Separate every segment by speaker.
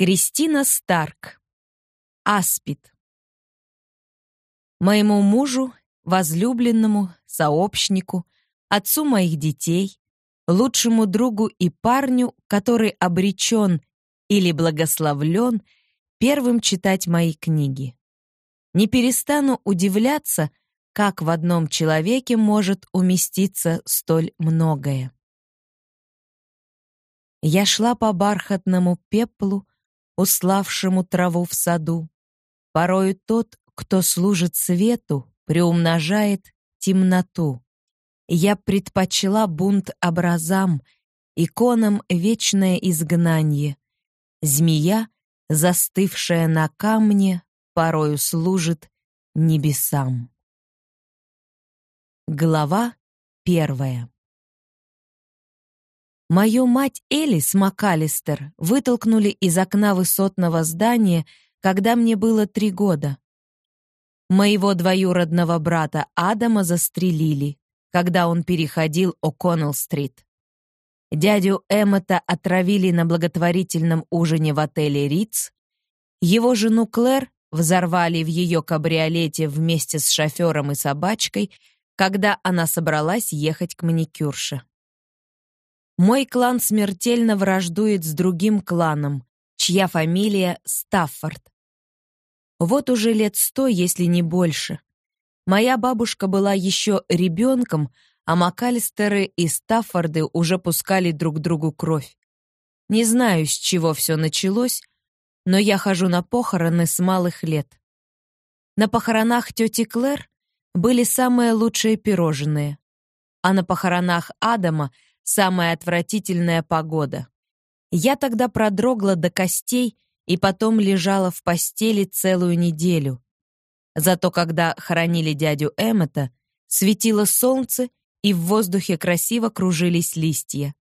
Speaker 1: Кристина Старк. Аспид. Моему мужу, возлюбленному, сообщнику, отцу моих детей, лучшему другу и парню, который обречен или благословлен первым читать мои книги. Не перестану удивляться, как в одном человеке может уместиться столь многое. Я шла по бархатному пеплу, уславшему траву в саду. Порою тот, кто служит свету, приумножает темноту. Я предпочла бунт образам, иконам вечное изгнание. Змея, застывшая на камне, порою служит небесам. Глава первая Мою мать Элис МакАлистер вытолкнули из окна высотного здания, когда мне было три года. Моего двоюродного брата Адама застрелили, когда он переходил О'Коннелл-стрит. Дядю Эммета отравили на благотворительном ужине в отеле «Риц». Его жену Клэр взорвали в ее кабриолете вместе с шофером и собачкой, когда она собралась ехать к маникюрше. Мой клан смертельно враждует с другим кланом, чья фамилия Стаффорд. Вот уже лет сто, если не больше. Моя бабушка была еще ребенком, а Макалистеры и Стаффорды уже пускали друг другу кровь. Не знаю, с чего все началось, но я хожу на похороны с малых лет. На похоронах тети Клэр были самые лучшие пирожные, а на похоронах Адама — самая отвратительная погода. Я тогда продрогла до костей и потом лежала в постели целую неделю. Зато когда хоронили дядю Эммета, светило солнце, и в воздухе красиво кружились листья.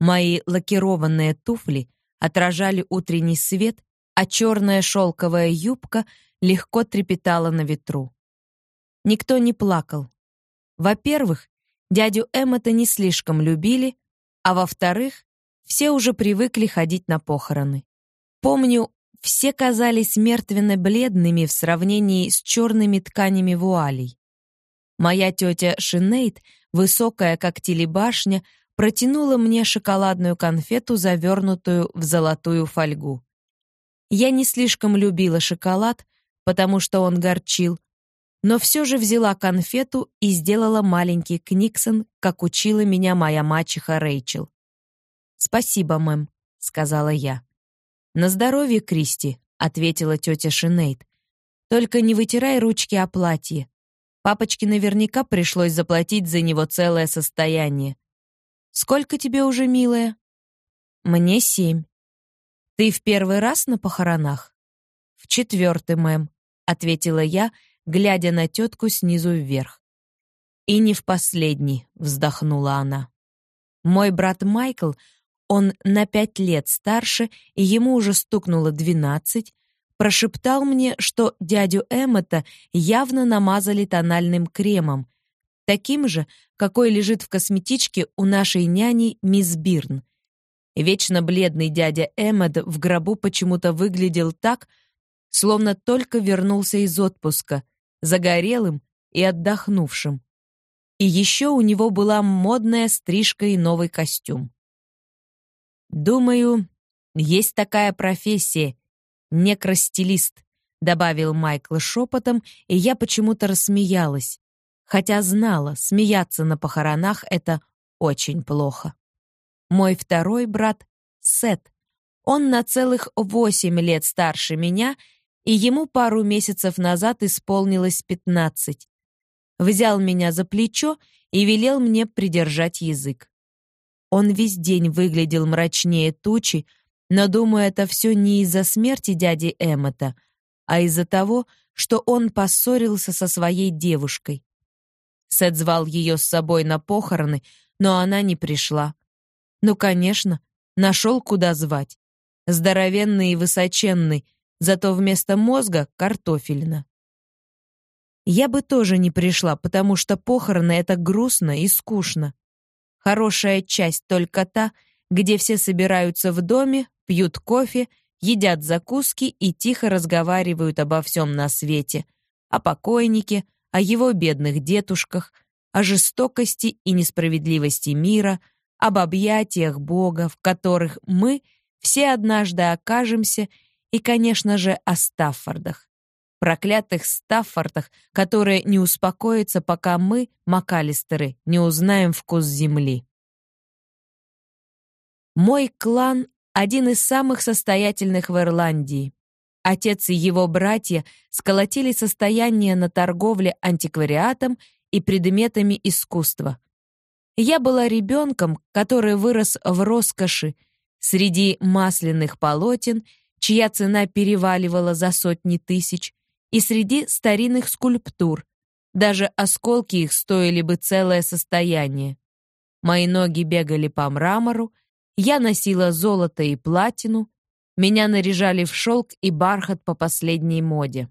Speaker 1: Мои лакированные туфли отражали утренний свет, а черная шелковая юбка легко трепетала на ветру. Никто не плакал. Во-первых, Дядю Эммета не слишком любили, а во-вторых, все уже привыкли ходить на похороны. Помню, все казались мертвенно-бледными в сравнении с черными тканями вуалей. Моя тетя Шинейд, высокая как телебашня, протянула мне шоколадную конфету, завернутую в золотую фольгу. Я не слишком любила шоколад, потому что он горчил, но все же взяла конфету и сделала маленький книксон, как учила меня моя мачеха Рэйчел. «Спасибо, мэм», — сказала я. «На здоровье, Кристи», — ответила тетя Шинейд. «Только не вытирай ручки о платье. Папочке наверняка пришлось заплатить за него целое состояние. Сколько тебе уже, милая?» «Мне семь». «Ты в первый раз на похоронах?» «В четвертый, мэм», — ответила я, — глядя на тетку снизу вверх. «И не в последний», — вздохнула она. «Мой брат Майкл, он на пять лет старше, и ему уже стукнуло двенадцать, прошептал мне, что дядю Эммета явно намазали тональным кремом, таким же, какой лежит в косметичке у нашей няни мисс Бирн. Вечно бледный дядя Эммет в гробу почему-то выглядел так, словно только вернулся из отпуска, загорелым и отдохнувшим. И еще у него была модная стрижка и новый костюм. «Думаю, есть такая профессия — некростилист», — добавил Майкл шепотом, и я почему-то рассмеялась, хотя знала, смеяться на похоронах — это очень плохо. Мой второй брат — Сет. Он на целых восемь лет старше меня и ему пару месяцев назад исполнилось пятнадцать. Взял меня за плечо и велел мне придержать язык. Он весь день выглядел мрачнее тучи, но, думаю, это все не из-за смерти дяди Эммета, а из-за того, что он поссорился со своей девушкой. Сет звал ее с собой на похороны, но она не пришла. Ну, конечно, нашел, куда звать. Здоровенный и высоченный, зато вместо мозга — картофельно. Я бы тоже не пришла, потому что похороны — это грустно и скучно. Хорошая часть только та, где все собираются в доме, пьют кофе, едят закуски и тихо разговаривают обо всем на свете, о покойнике, о его бедных дедушках, о жестокости и несправедливости мира, об объятиях Бога, в которых мы все однажды окажемся, и, конечно же, о Стаффордах. Проклятых Стаффордах, которые не успокоятся, пока мы, Макалистеры, не узнаем вкус земли. Мой клан — один из самых состоятельных в Ирландии. Отец и его братья сколотили состояние на торговле антиквариатом и предметами искусства. Я была ребенком, который вырос в роскоши, среди масляных полотен, чья цена переваливала за сотни тысяч, и среди старинных скульптур. Даже осколки их стоили бы целое состояние. Мои ноги бегали по мрамору, я носила золото и платину, меня наряжали в шелк и бархат по последней моде.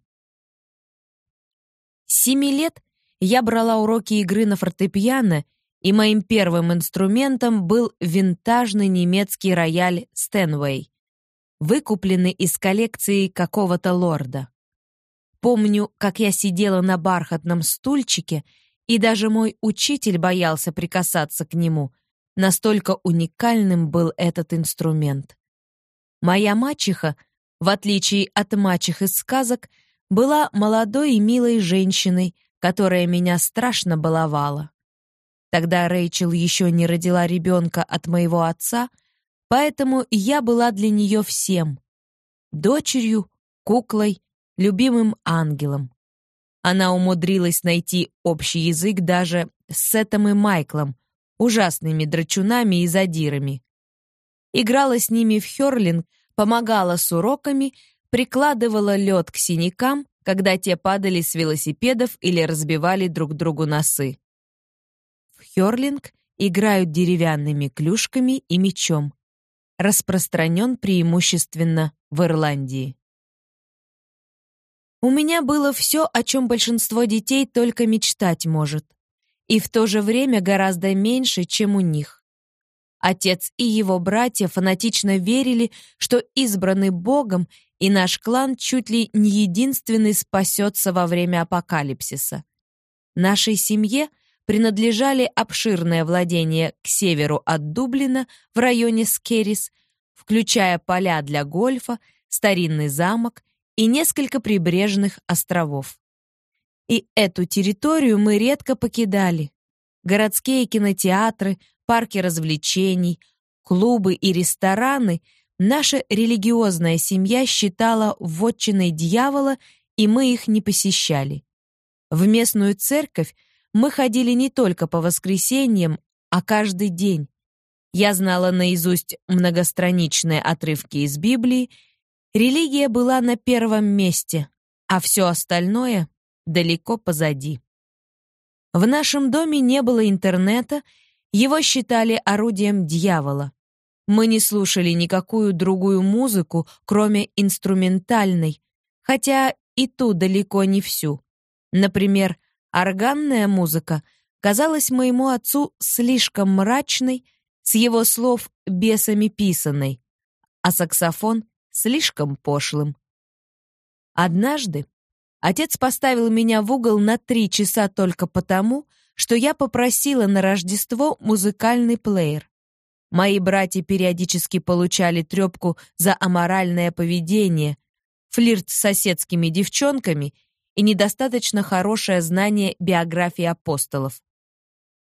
Speaker 1: С семи лет я брала уроки игры на фортепиано, и моим первым инструментом был винтажный немецкий рояль Стэнвей, выкупленный из коллекции какого-то лорда. Помню, как я сидела на бархатном стульчике, и даже мой учитель боялся прикасаться к нему, Настолько уникальным был этот инструмент. Моя мачеха, в отличие от мачех из сказок, была молодой и милой женщиной, которая меня страшно баловала. Тогда Рэйчел еще не родила ребенка от моего отца, поэтому я была для нее всем — дочерью, куклой, любимым ангелом. Она умудрилась найти общий язык даже с Сетом и Майклом, ужасными драчунами и задирами. Играла с ними в хёрлинг, помогала с уроками, прикладывала лед к синякам, когда те падали с велосипедов или разбивали друг другу носы. В хёрлинг играют деревянными клюшками и мечом. Распространен преимущественно в Ирландии. У меня было все, о чем большинство детей только мечтать может и в то же время гораздо меньше, чем у них. Отец и его братья фанатично верили, что избранный Богом и наш клан чуть ли не единственный спасется во время апокалипсиса. Нашей семье принадлежали обширное владение к северу от Дублина в районе Скерис, включая поля для гольфа, старинный замок и несколько прибрежных островов. И эту территорию мы редко покидали. Городские кинотеатры, парки развлечений, клубы и рестораны наша религиозная семья считала вотчиной дьявола, и мы их не посещали. В местную церковь мы ходили не только по воскресеньям, а каждый день. Я знала наизусть многостраничные отрывки из Библии, религия была на первом месте, а все остальное далеко позади. В нашем доме не было интернета, его считали орудием дьявола. Мы не слушали никакую другую музыку, кроме инструментальной, хотя и ту далеко не всю. Например, органная музыка казалась моему отцу слишком мрачной, с его слов бесами писанной, а саксофон слишком пошлым. Однажды Отец поставил меня в угол на три часа только потому, что я попросила на Рождество музыкальный плеер. Мои братья периодически получали трепку за аморальное поведение, флирт с соседскими девчонками и недостаточно хорошее знание биографии апостолов.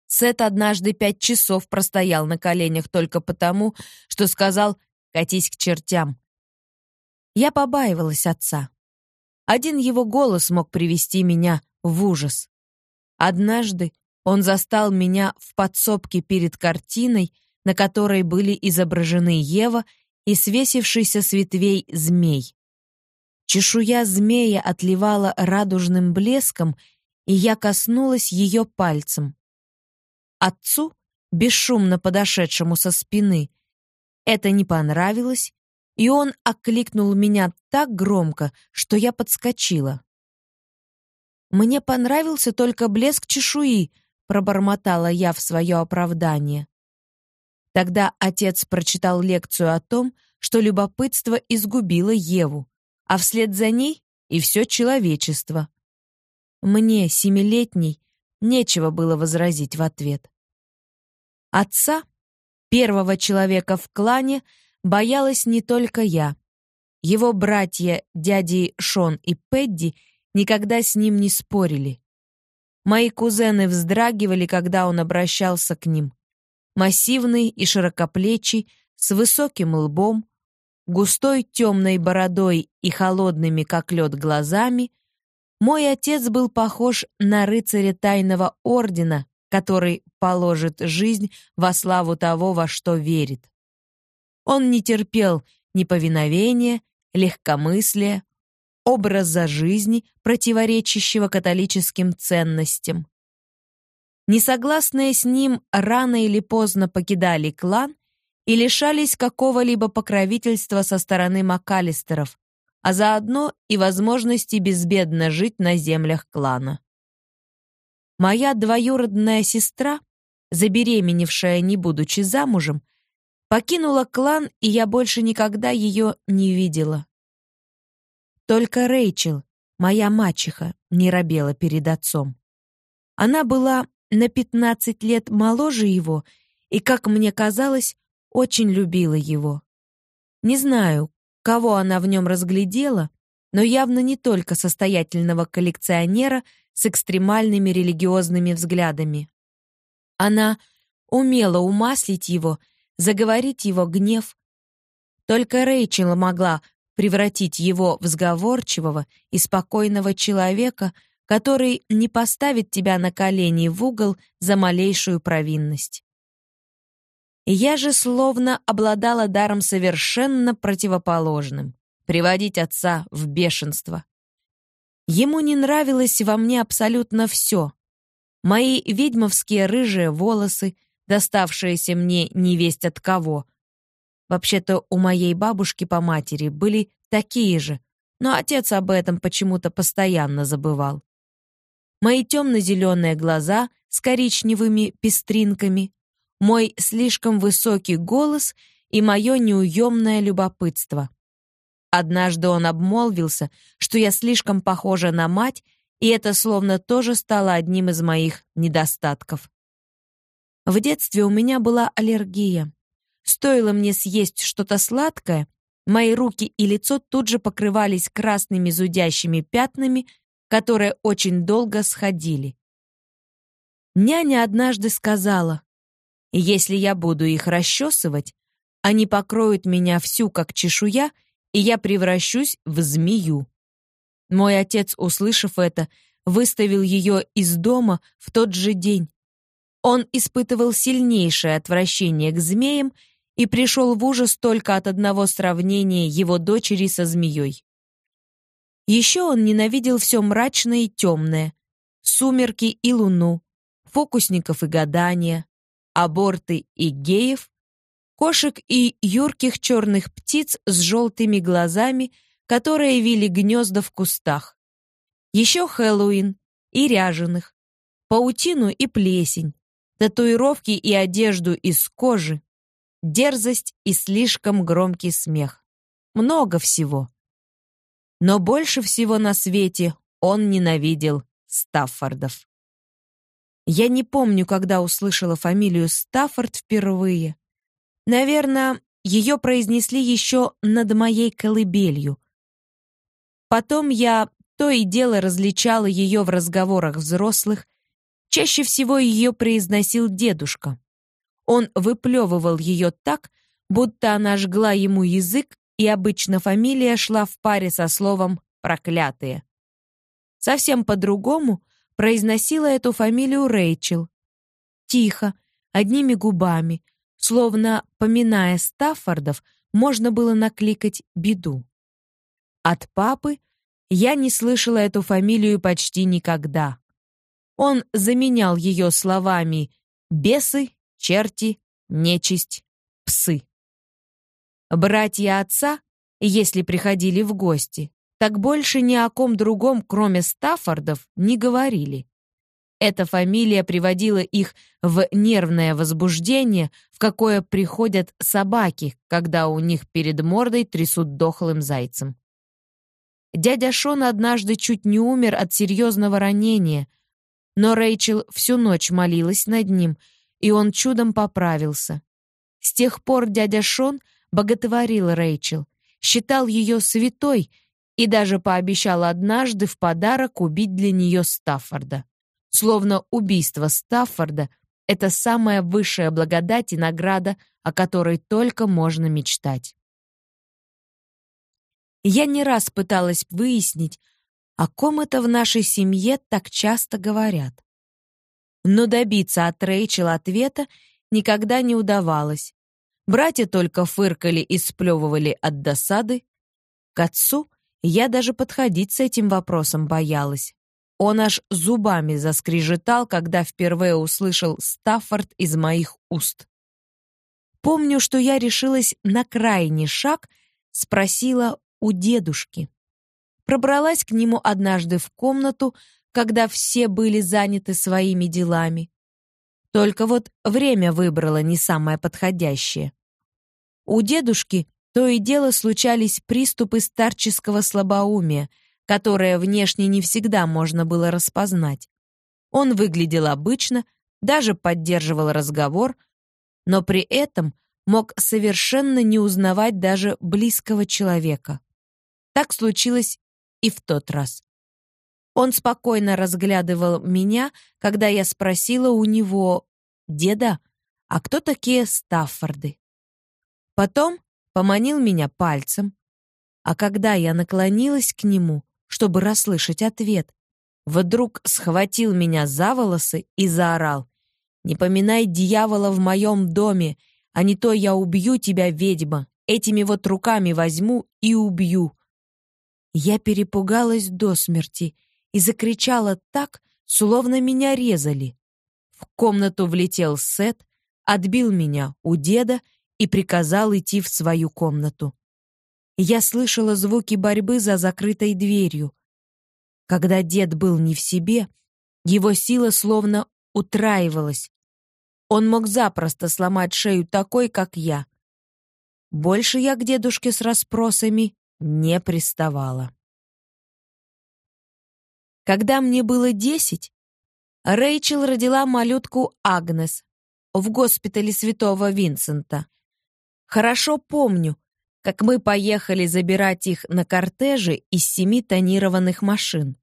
Speaker 1: Сет однажды пять часов простоял на коленях только потому, что сказал «катись к чертям». Я побаивалась отца. Один его голос мог привести меня в ужас. Однажды он застал меня в подсобке перед картиной, на которой были изображены Ева и свесившийся с ветвей змей. Чешуя змея отливала радужным блеском, и я коснулась ее пальцем. Отцу, бесшумно подошедшему со спины, это не понравилось, и он окликнул меня так громко, что я подскочила. «Мне понравился только блеск чешуи», — пробормотала я в свое оправдание. Тогда отец прочитал лекцию о том, что любопытство изгубило Еву, а вслед за ней и все человечество. Мне, семилетней, нечего было возразить в ответ. Отца, первого человека в клане, боялась не только я. Его братья, дяди Шон и Пэдди, никогда с ним не спорили. Мои кузены вздрагивали, когда он обращался к ним. Массивный и широкоплечий, с высоким лбом, густой темной бородой и холодными, как лед, глазами, мой отец был похож на рыцаря тайного ордена, который положит жизнь во славу того, во что верит. Он не терпел неповиновения, легкомыслия, образа жизни, противоречащего католическим ценностям. Несогласные с ним рано или поздно покидали клан и лишались какого-либо покровительства со стороны Макалистеров, а заодно и возможности безбедно жить на землях клана. Моя двоюродная сестра, забеременевшая не будучи замужем, покинула клан, и я больше никогда ее не видела. Только Рэйчел, моя мачеха, не робела перед отцом. Она была на 15 лет моложе его и, как мне казалось, очень любила его. Не знаю, кого она в нем разглядела, но явно не только состоятельного коллекционера с экстремальными религиозными взглядами. Она умела умаслить его, заговорить его гнев. Только Рэйчел могла превратить его в сговорчивого и спокойного человека, который не поставит тебя на колени в угол за малейшую провинность. Я же словно обладала даром совершенно противоположным — приводить отца в бешенство. Ему не нравилось во мне абсолютно все. Мои ведьмовские рыжие волосы, доставшиеся мне невесть от кого. Вообще-то у моей бабушки по матери были такие же, но отец об этом почему-то постоянно забывал. Мои темно-зеленые глаза с коричневыми пестринками, мой слишком высокий голос и мое неуемное любопытство. Однажды он обмолвился, что я слишком похожа на мать, и это словно тоже стало одним из моих недостатков. В детстве у меня была аллергия. Стоило мне съесть что-то сладкое, мои руки и лицо тут же покрывались красными зудящими пятнами, которые очень долго сходили. Няня однажды сказала, если я буду их расчесывать, они покроют меня всю как чешуя, и я превращусь в змею. Мой отец, услышав это, выставил ее из дома в тот же день. Он испытывал сильнейшее отвращение к змеям и пришел в ужас только от одного сравнения его дочери со змеей. Еще он ненавидел все мрачное и темное, сумерки и луну, фокусников и гадания, аборты и геев, кошек и юрких черных птиц с желтыми глазами, которые вили гнезда в кустах. Еще Хэллоуин и ряженых, паутину и плесень, татуировки и одежду из кожи, дерзость и слишком громкий смех. Много всего. Но больше всего на свете он ненавидел Стаффордов. Я не помню, когда услышала фамилию Стаффорд впервые. Наверное, ее произнесли еще над моей колыбелью. Потом я то и дело различала ее в разговорах взрослых. Чаще всего ее произносил дедушка. Он выплевывал ее так, будто она жгла ему язык, и обычно фамилия шла в паре со словом «проклятые». Совсем по-другому произносила эту фамилию Рэйчел. Тихо, одними губами, словно, поминая Стаффордов, можно было накликать беду. От папы я не слышала эту фамилию почти никогда. Он заменял ее словами «бесы», «черти», «нечисть», «псы». Братья отца, если приходили в гости, так больше ни о ком другом, кроме Стаффордов, не говорили. Эта фамилия приводила их в нервное возбуждение, в какое приходят собаки, когда у них перед мордой трясут дохлым зайцем. Дядя Шон однажды чуть не умер от серьезного ранения, но Рэйчел всю ночь молилась над ним, и он чудом поправился. С тех пор дядя Шон боготворил Рэйчел, считал ее святой и даже пообещал однажды в подарок убить для нее Стаффорда словно убийство Стаффорда — это самая высшая благодать и награда, о которой только можно мечтать. Я не раз пыталась выяснить, о ком это в нашей семье так часто говорят. Но добиться от Рэйчел ответа никогда не удавалось. Братья только фыркали и сплевывали от досады. К отцу я даже подходить с этим вопросом боялась. Он аж зубами заскрежетал, когда впервые услышал Стаффорд из моих уст. Помню, что я решилась на крайний шаг, спросила у дедушки. Пробралась к нему однажды в комнату, когда все были заняты своими делами. Только вот время выбрала не самое подходящее. У дедушки то и дело случались приступы старческого слабоумия — которое внешне не всегда можно было распознать. Он выглядел обычно, даже поддерживал разговор, но при этом мог совершенно не узнавать даже близкого человека. Так случилось и в тот раз. Он спокойно разглядывал меня, когда я спросила у него, «Деда, а кто такие Стаффорды?» Потом поманил меня пальцем, а когда я наклонилась к нему, чтобы расслышать ответ. Вдруг схватил меня за волосы и заорал. «Не поминай дьявола в моем доме, а не то я убью тебя, ведьма. Этими вот руками возьму и убью». Я перепугалась до смерти и закричала так, словно меня резали. В комнату влетел Сет, отбил меня у деда и приказал идти в свою комнату. Я слышала звуки борьбы за закрытой дверью. Когда дед был не в себе, его сила словно утраивалась. Он мог запросто сломать шею такой, как я. Больше я к дедушке с расспросами не приставала. Когда мне было десять, Рэйчел родила малютку Агнес в госпитале Святого Винсента. Хорошо помню, как мы поехали забирать их на кортеже из семи тонированных машин.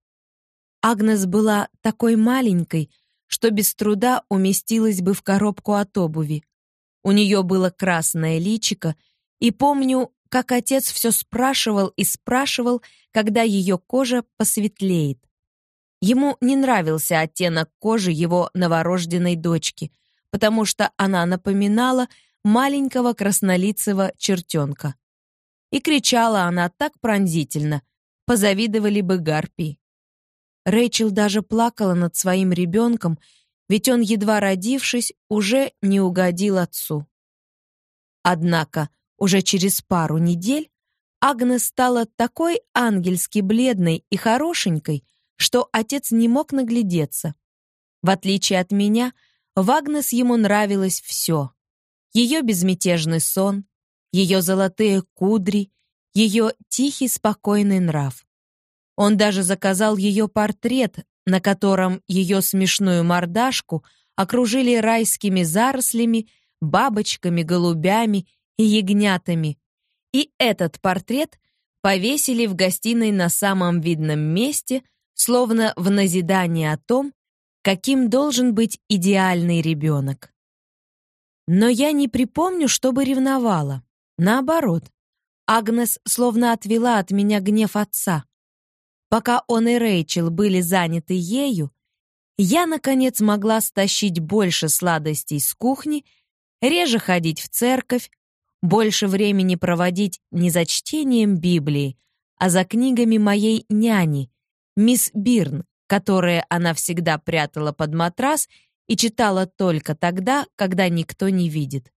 Speaker 1: Агнес была такой маленькой, что без труда уместилась бы в коробку от обуви. У нее было красное личико, и помню, как отец все спрашивал и спрашивал, когда ее кожа посветлеет. Ему не нравился оттенок кожи его новорожденной дочки, потому что она напоминала маленького краснолицего чертенка. И кричала она так пронзительно, позавидовали бы гарпии. Рэйчел даже плакала над своим ребенком, ведь он, едва родившись, уже не угодил отцу. Однако уже через пару недель Агнес стала такой ангельски бледной и хорошенькой, что отец не мог наглядеться. В отличие от меня, в Агнес ему нравилось все. Ее безмятежный сон, ее золотые кудри, ее тихий спокойный нрав. Он даже заказал ее портрет, на котором ее смешную мордашку окружили райскими зарослями, бабочками, голубями и ягнятами. И этот портрет повесили в гостиной на самом видном месте, словно в назидание о том, каким должен быть идеальный ребенок. Но я не припомню, чтобы ревновала. Наоборот, Агнес словно отвела от меня гнев отца. Пока он и Рэйчел были заняты ею, я, наконец, могла стащить больше сладостей с кухни, реже ходить в церковь, больше времени проводить не за чтением Библии, а за книгами моей няни, мисс Бирн, которые она всегда прятала под матрас и читала только тогда, когда никто не видит.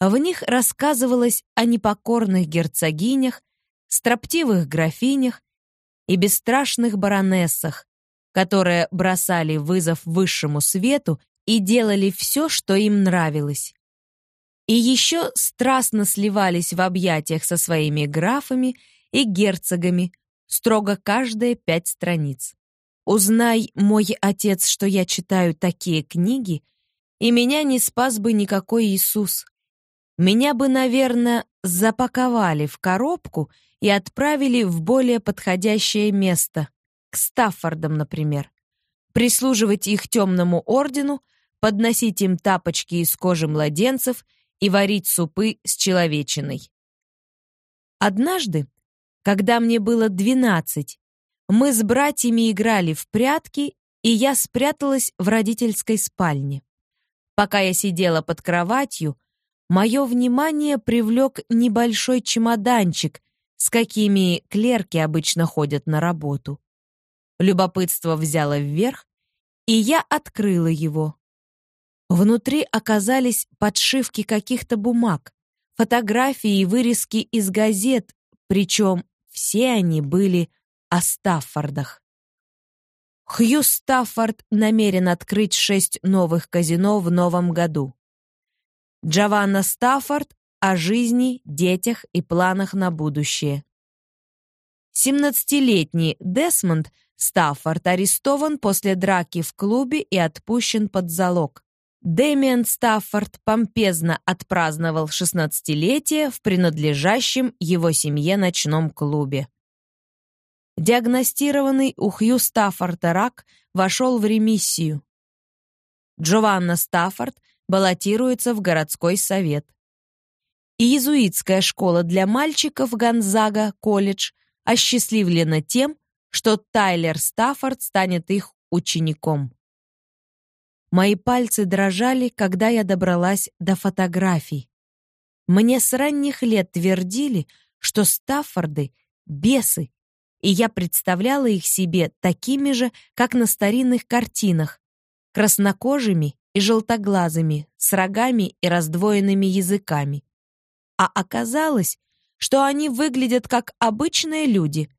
Speaker 1: В них рассказывалось о непокорных герцогинях, строптивых графинях и бесстрашных баронессах, которые бросали вызов высшему свету и делали все, что им нравилось. И еще страстно сливались в объятиях со своими графами и герцогами, строго каждые пять страниц. Узнай, мой отец, что я читаю такие книги, и меня не спас бы никакой Иисус. Меня бы, наверное, запаковали в коробку и отправили в более подходящее место, к Стаффордам, например. Прислуживать их темному ордену, подносить им тапочки из кожи младенцев и варить супы с человечиной. Однажды, когда мне было двенадцать, мы с братьями играли в прятки, и я спряталась в родительской спальне. Пока я сидела под кроватью, мое внимание привлек небольшой чемоданчик, с какими клерки обычно ходят на работу. Любопытство взяло вверх, и я открыла его. Внутри оказались подшивки каких-то бумаг, фотографии и вырезки из газет, причем все они были о Стаффордах. Хью Стаффорд намерен открыть шесть новых казино в новом году. Джованна Стаффорд о жизни, детях и планах на будущее. 17-летний Десмонд Стаффорд арестован после драки в клубе и отпущен под залог. Дэмиан Стаффорд помпезно отпраздновал 16-летие в принадлежащем его семье ночном клубе. Диагностированный у Хью Стаффорда рак вошел в ремиссию. Джованна Стаффорд баллотируется в городской совет. иезуитская школа для мальчиков Гонзага, колледж, осчастливлена тем, что Тайлер Стаффорд станет их учеником. Мои пальцы дрожали, когда я добралась до фотографий. Мне с ранних лет твердили, что Стаффорды — бесы, и я представляла их себе такими же, как на старинных картинах, краснокожими и желтоглазыми, с рогами и раздвоенными языками. А оказалось, что они выглядят как обычные люди,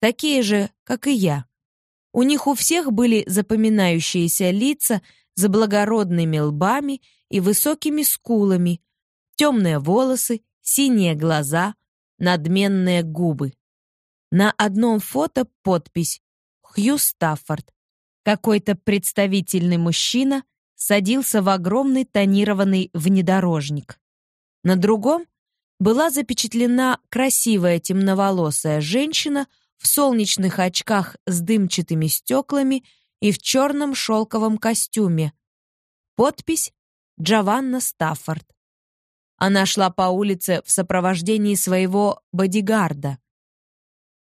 Speaker 1: такие же, как и я. У них у всех были запоминающиеся лица — за благородными лбами и высокими скулами, темные волосы, синие глаза, надменные губы. На одном фото подпись «Хью Стаффорд». Какой-то представительный мужчина садился в огромный тонированный внедорожник. На другом была запечатлена красивая темноволосая женщина в солнечных очках с дымчатыми стеклами и в черном шелковом костюме. Подпись «Джованна Стаффорд». Она шла по улице в сопровождении своего бодигарда.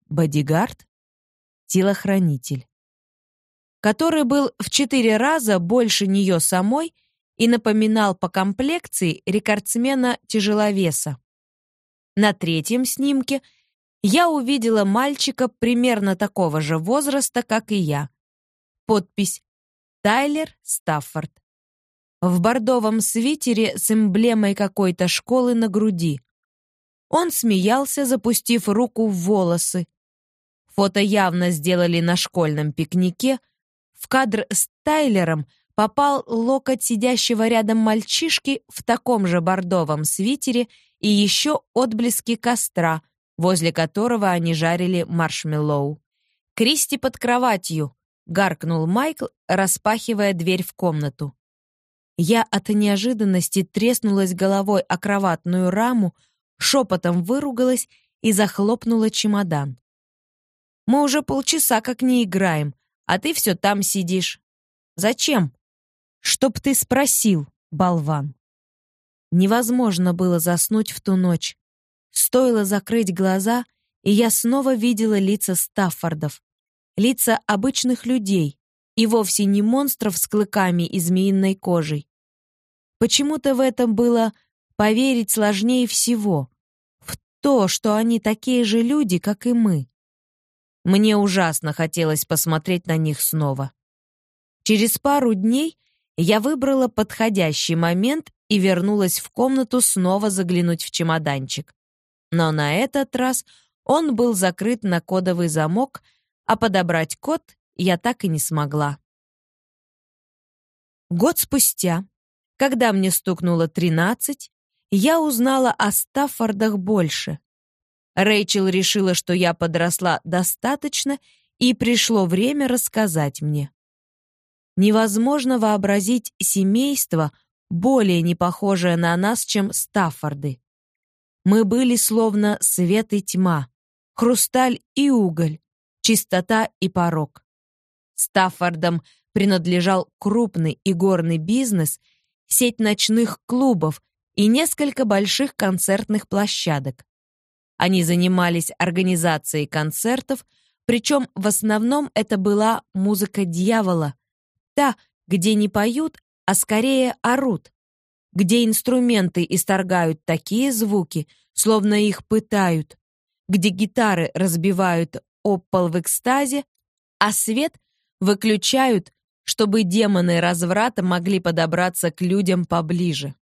Speaker 1: Бодигард? Телохранитель. Который был в четыре раза больше нее самой и напоминал по комплекции рекордсмена-тяжеловеса. На третьем снимке я увидела мальчика примерно такого же возраста, как и я. Подпись «Тайлер Стаффорд». В бордовом свитере с эмблемой какой-то школы на груди. Он смеялся, запустив руку в волосы. Фото явно сделали на школьном пикнике. В кадр с Тайлером попал локоть сидящего рядом мальчишки в таком же бордовом свитере и еще отблески костра, возле которого они жарили маршмеллоу. Кристи под кроватью, гаркнул Майкл, распахивая дверь в комнату. Я от неожиданности треснулась головой о кроватную раму, шепотом выругалась и захлопнула чемодан. «Мы уже полчаса как не играем, а ты все там сидишь. Зачем?» «Чтоб ты спросил, болван». Невозможно было заснуть в ту ночь. Стоило закрыть глаза, и я снова видела лица Стаффордов, лица обычных людей и вовсе не монстров с клыками и змеиной кожей. Почему-то в этом было поверить сложнее всего, в то, что они такие же люди, как и мы. Мне ужасно хотелось посмотреть на них снова. Через пару дней я выбрала подходящий момент и вернулась в комнату снова заглянуть в чемоданчик. Но на этот раз он был закрыт на кодовый замок, а подобрать код я так и не смогла. Год спустя, когда мне стукнуло 13, я узнала о Стаффордах больше. Рэйчел решила, что я подросла достаточно, и пришло время рассказать мне. Невозможно вообразить семейство, более не похожее на нас, чем Стаффорды. Мы были словно свет и тьма, хрусталь и уголь, чистота и порог. Стаффордам принадлежал крупный игорный бизнес, сеть ночных клубов и несколько больших концертных площадок. Они занимались организацией концертов, причем в основном это была музыка дьявола, та, где не поют, а скорее орут, где инструменты исторгают такие звуки, словно их пытают, где гитары разбивают об пол в экстазе, а свет выключают, чтобы демоны разврата могли подобраться к людям поближе.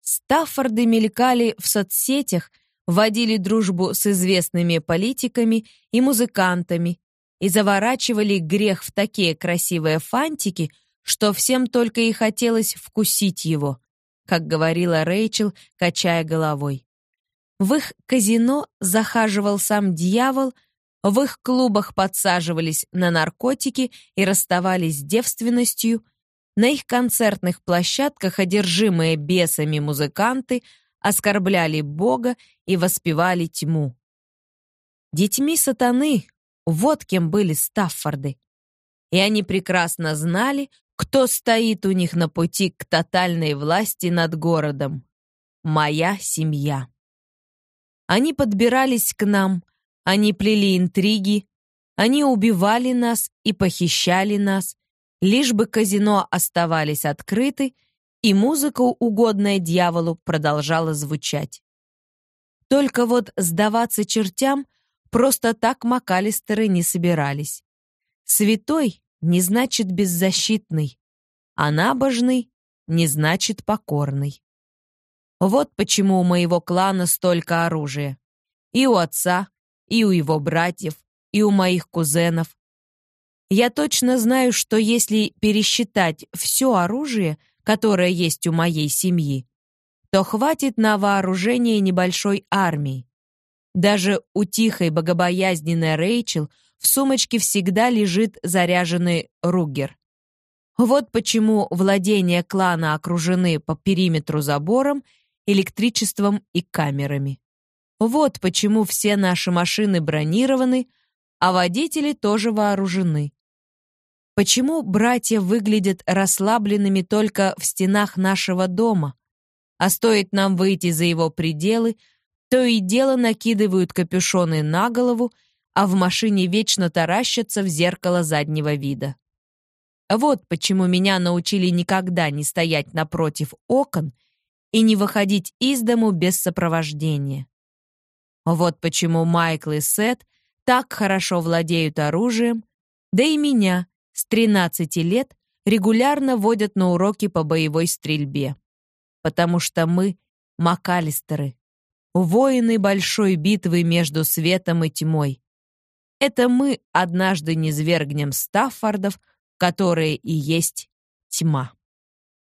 Speaker 1: Стаффорды мелькали в соцсетях, водили дружбу с известными политиками и музыкантами и заворачивали грех в такие красивые фантики, что всем только и хотелось вкусить его, как говорила Рэйчел, качая головой. В их казино захаживал сам дьявол, в их клубах подсаживались на наркотики и расставались с девственностью, на их концертных площадках одержимые бесами музыканты оскорбляли Бога и воспевали тьму. Детьми сатаны, вот кем были Стаффорды. И они прекрасно знали, кто стоит у них на пути к тотальной власти над городом. Моя семья. Они подбирались к нам, они плели интриги, они убивали нас и похищали нас, лишь бы казино оставались открыты и музыка, угодная дьяволу, продолжала звучать. Только вот сдаваться чертям просто так Макалистеры не собирались. Святой не значит беззащитный, а набожный не значит покорный. Вот почему у моего клана столько оружия. И у отца, и у его братьев, и у моих кузенов. Я точно знаю, что если пересчитать все оружие — которая есть у моей семьи, то хватит на вооружение небольшой армии. Даже у тихой богобоязненной Рэйчел в сумочке всегда лежит заряженный Ругер. Вот почему владения клана окружены по периметру забором, электричеством и камерами. Вот почему все наши машины бронированы, а водители тоже вооружены. Почему братья выглядят расслабленными только в стенах нашего дома? А стоит нам выйти за его пределы, то и дело накидывают капюшоны на голову, а в машине вечно таращатся в зеркало заднего вида. Вот почему меня научили никогда не стоять напротив окон и не выходить из дому без сопровождения. Вот почему Майкл и Сет так хорошо владеют оружием, да и меня с 13 лет регулярно водят на уроки по боевой стрельбе. Потому что мы — Макалистеры, воины большой битвы между светом и тьмой. Это мы однажды низвергнем Стаффордов, которые и есть тьма.